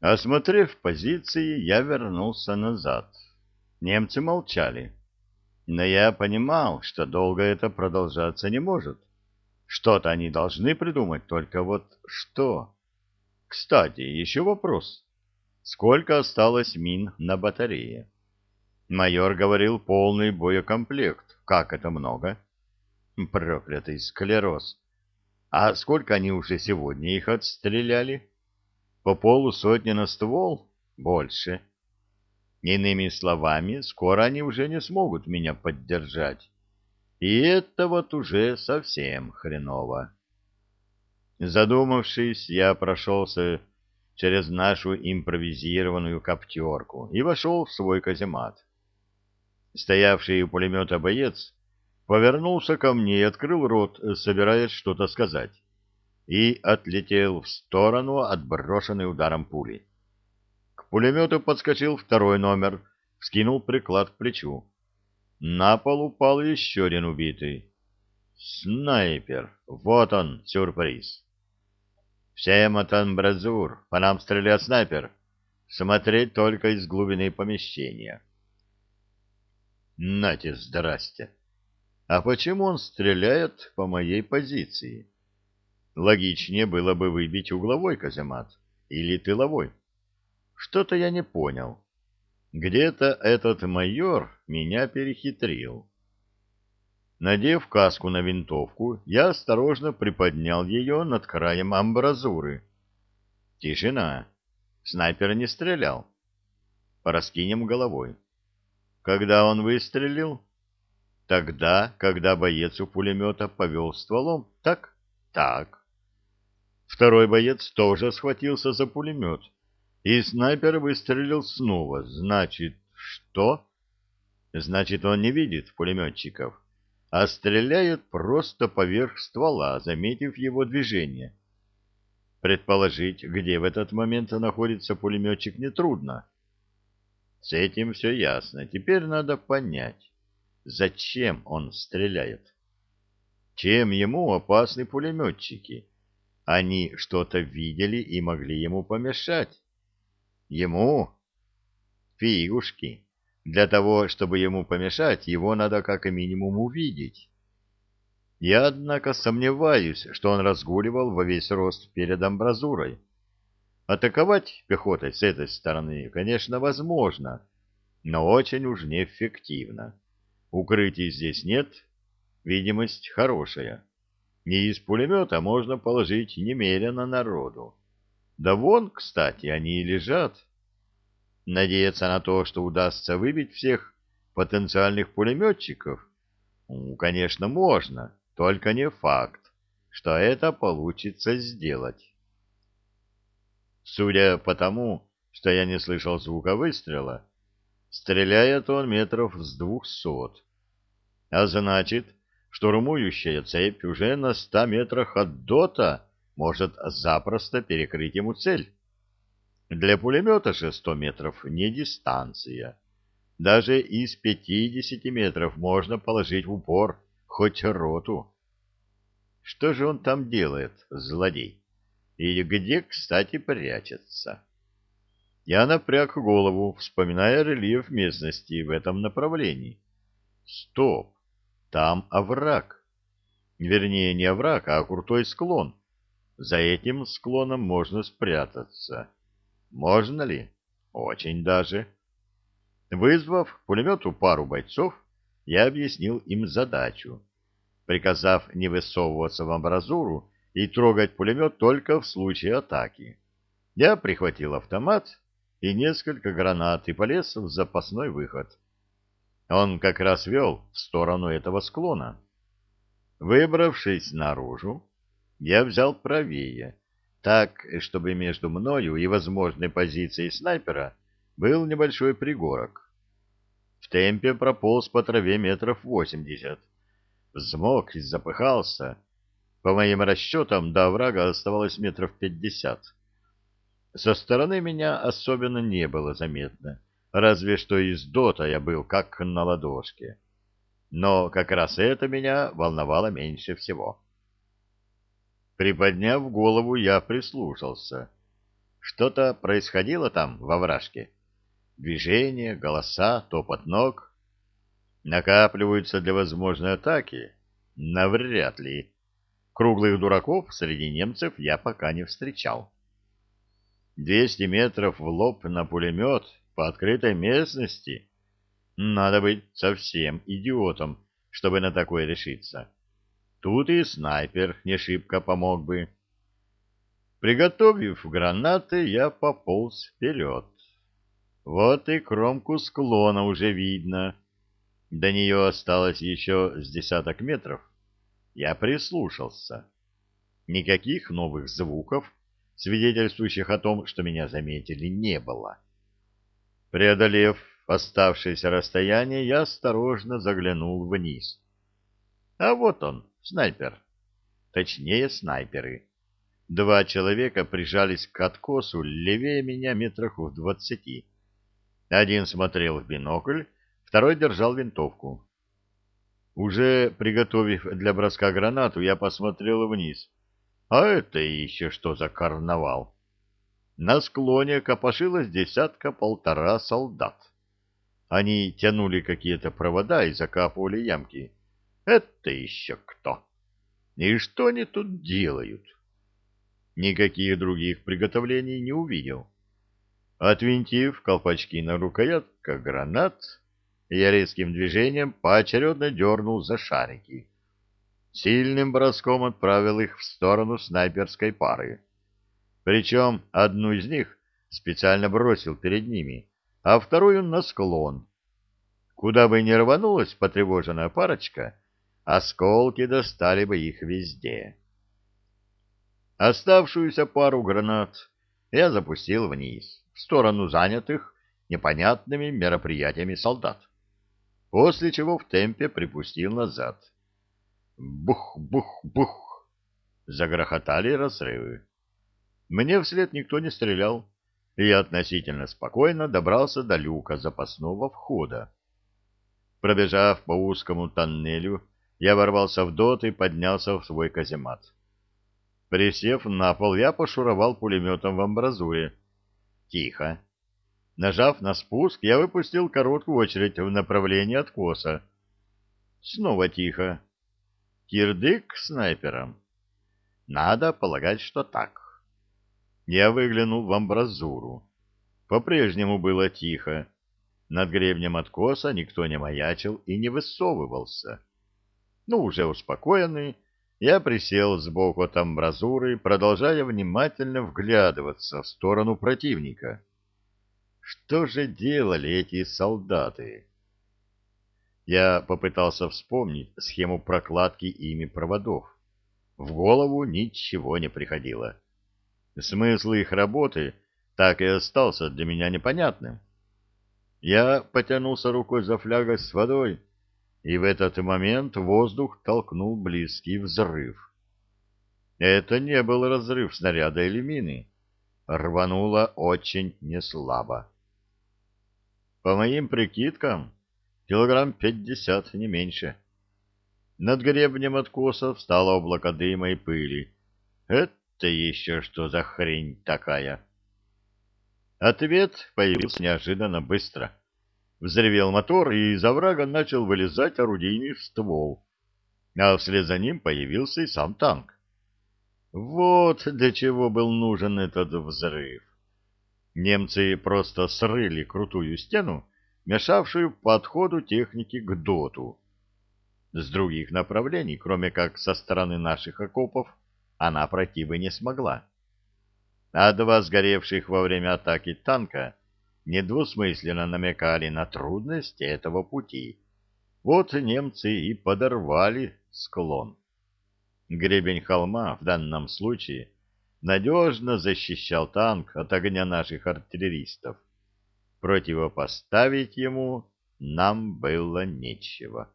Осмотрев позиции, я вернулся назад. Немцы молчали. Но я понимал, что долго это продолжаться не может. Что-то они должны придумать, только вот что? Кстати, еще вопрос. Сколько осталось мин на батарее? Майор говорил полный боекомплект. Как это много? Проклятый склероз. А сколько они уже сегодня их отстреляли? По полусотни на ствол? Больше. Иными словами, скоро они уже не смогут меня поддержать. И это вот уже совсем хреново. Задумавшись, я прошелся через нашу импровизированную коптерку и вошел в свой каземат. Стоявший у пулемета боец повернулся ко мне и открыл рот, собираясь что-то сказать, и отлетел в сторону, отброшенный ударом пули. К пулемету подскочил второй номер, вскинул приклад к плечу. На пол упал еще один убитый. Снайпер. Вот он, сюрприз. Всем от амбразур. По нам стреляет снайпер. Смотреть только из глубины помещения. Нате, здрасте. А почему он стреляет по моей позиции? Логичнее было бы выбить угловой каземат или тыловой. Что-то я не понял. Где-то этот майор меня перехитрил. Надев каску на винтовку, я осторожно приподнял ее над краем амбразуры. Тишина. Снайпер не стрелял. Пораскинем головой. Когда он выстрелил? Тогда, когда боец у пулемета повел стволом. Так? Так. Второй боец тоже схватился за пулемет. И снайпер выстрелил снова. Значит, что? Значит, он не видит пулеметчиков, а стреляет просто поверх ствола, заметив его движение. Предположить, где в этот момент находится пулеметчик, нетрудно. С этим все ясно. Теперь надо понять, зачем он стреляет. Чем ему опасны пулеметчики? Они что-то видели и могли ему помешать. Ему? Фигушки. Для того, чтобы ему помешать, его надо как минимум увидеть. Я, однако, сомневаюсь, что он разгуливал во весь рост перед амбразурой. Атаковать пехотой с этой стороны, конечно, возможно, но очень уж неэффективно. Укрытий здесь нет, видимость хорошая. Не из пулемета можно положить немерено народу. Да вон, кстати, они и лежат. Надеяться на то, что удастся выбить всех потенциальных пулеметчиков, ну, конечно, можно, только не факт, что это получится сделать. Судя по тому, что я не слышал звука выстрела, стреляет он метров с двухсот. А значит, штурмующая цепь уже на ста метрах от дота может запросто перекрыть ему цель. Для пулемета же сто метров не дистанция. Даже из пятидесяти метров можно положить в упор хоть роту. Что же он там делает, злодей? и где, кстати, прячется. Я напряг голову, вспоминая рельеф местности в этом направлении. Стоп! Там овраг. Вернее, не овраг, а крутой склон. За этим склоном можно спрятаться. Можно ли? Очень даже. Вызвав пулемету пару бойцов, я объяснил им задачу. Приказав не высовываться в амбразуру и трогать пулемет только в случае атаки. Я прихватил автомат и несколько гранат и полез в запасной выход. Он как раз вел в сторону этого склона. Выбравшись наружу, я взял правее, так, чтобы между мною и возможной позицией снайпера был небольшой пригорок. В темпе прополз по траве метров восемьдесят. Взмок и запыхался, по моим расчетам, до врага оставалось метров пятьдесят. Со стороны меня особенно не было заметно, разве что из дота я был как на ладошке. Но как раз это меня волновало меньше всего. Приподняв голову, я прислушался. Что-то происходило там, во вражке. Движение, голоса, топот ног. Накапливаются для возможной атаки? Навряд ли. Круглых дураков среди немцев я пока не встречал. Двести метров в лоб на пулемет по открытой местности? Надо быть совсем идиотом, чтобы на такое решиться. Тут и снайпер не шибко помог бы. Приготовив гранаты, я пополз вперед. Вот и кромку склона уже видно. До нее осталось еще с десяток метров. Я прислушался. Никаких новых звуков, свидетельствующих о том, что меня заметили, не было. Преодолев оставшееся расстояние, я осторожно заглянул вниз. А вот он, снайпер. Точнее, снайперы. Два человека прижались к откосу левее меня метрах в двадцати. Один смотрел в бинокль, второй держал винтовку. Уже приготовив для броска гранату, я посмотрел вниз. А это еще что за карнавал? На склоне копошилось десятка-полтора солдат. Они тянули какие-то провода и закапывали ямки. Это еще кто? И что они тут делают? Никаких других приготовлений не увидел. Отвинтив колпачки на рукоятках гранат, я резким движением поочередно дернул за шарики. Сильным броском отправил их в сторону снайперской пары. Причем одну из них специально бросил перед ними, а вторую на склон. Куда бы ни рванулась потревоженная парочка, осколки достали бы их везде. Оставшуюся пару гранат я запустил вниз, в сторону занятых непонятными мероприятиями солдат, после чего в темпе припустил назад. Бух-бух-бух! Загрохотали разрывы. Мне вслед никто не стрелял, и я относительно спокойно добрался до люка запасного входа. Пробежав по узкому тоннелю, я ворвался в дот и поднялся в свой каземат. Присев на пол, я пошуровал пулеметом в амбразуре. Тихо. Нажав на спуск, я выпустил короткую очередь в направлении откоса. Снова тихо. Кирдык снайпером. Надо полагать, что так. Я выглянул в амбразуру. По-прежнему было тихо. Над гребнем откоса никто не маячил и не высовывался. Ну, уже успокоенный, я присел сбоку от амбразуры, продолжая внимательно вглядываться в сторону противника. Что же делали эти солдаты? Я попытался вспомнить схему прокладки ими проводов. В голову ничего не приходило. Смысл их работы так и остался для меня непонятным. Я потянулся рукой за флягой с водой, и в этот момент воздух толкнул близкий взрыв. Это не был разрыв снаряда или мины. Рвануло очень неслабо. По моим прикидкам, килограмм пятьдесят, не меньше. Над гребнем откоса встало облако дыма и пыли. Это еще что за хрень такая? Ответ появился неожиданно быстро. Взревел мотор, и из оврага начал вылезать орудийный ствол, а вслед за ним появился и сам танк. Вот для чего был нужен этот взрыв. Немцы просто срыли крутую стену, мешавшую подходу техники к доту. С других направлений, кроме как со стороны наших окопов, она пройти бы не смогла. А два сгоревших во время атаки танка недвусмысленно намекали на трудности этого пути. Вот немцы и подорвали склон. Гребень холма в данном случае надежно защищал танк от огня наших артиллеристов. Противопоставить ему нам было нечего.